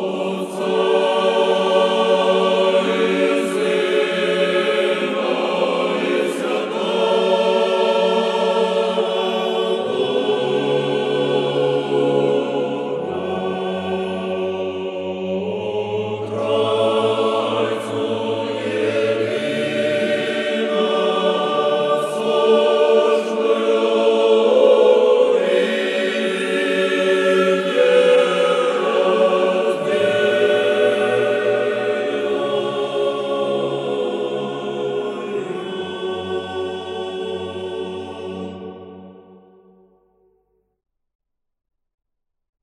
Lord,